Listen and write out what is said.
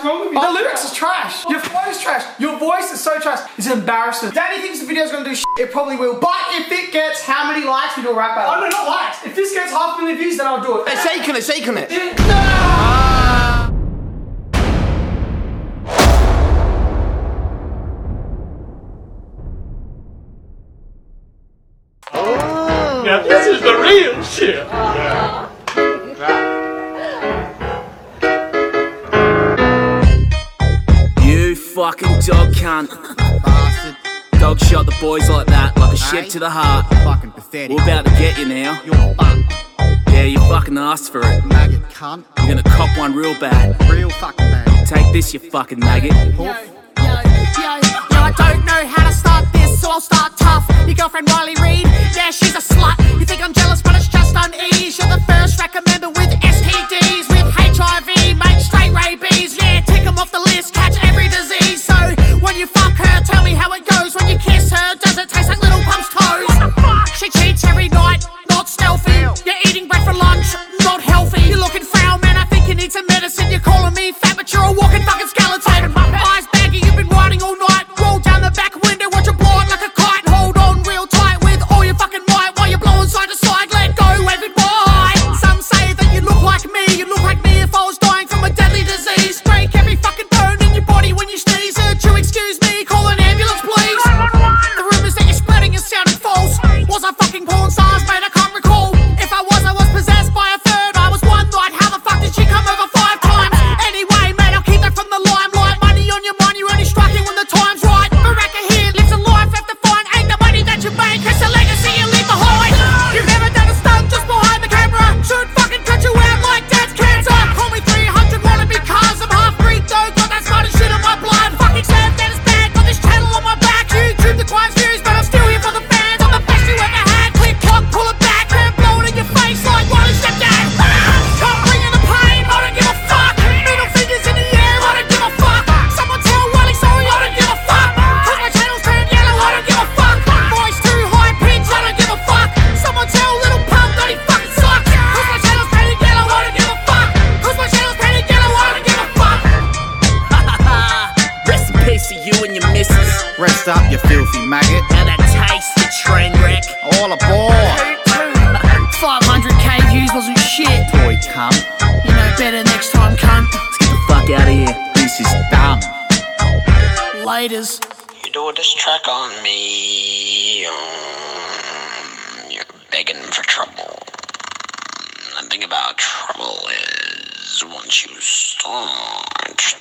is wrong with you? The lyrics is trash. Your flow is trash. Your voice is so trash. It's embarrassing. Danny thinks the video's gonna do shit. It probably will. But if it gets how many likes, we do a rap battle. Oh no, not likes. If this gets half a million views, then I'll do it. Hey, shaking it, shaking it. Now this is the real shit. You fucking dog cunt. Bastard. Dog shot the boys like that, like a ship to the heart. Fucking pathetic. We're about to get you now. You're fucked. Yeah, you fucking asked for it. Maggot cunt. You're gonna cop one real bad. Real fucking bad. Take this, you fucking maggot. Yo, yo, yo, yo, I don't know how to start this, so I'll start tough. Your girlfriend Riley Reid, yeah, she's a slut. Need some medicine. You and your missus. Rest up, you filthy maggot. How that taste, the train wreck. All aboard. 500k views wasn't shit. Boy cunt. You know better next time, cunt. Let's get the fuck out of here. This is dumb. Laters. You do this track on me. Um, you're begging for trouble. The thing about trouble is once you start,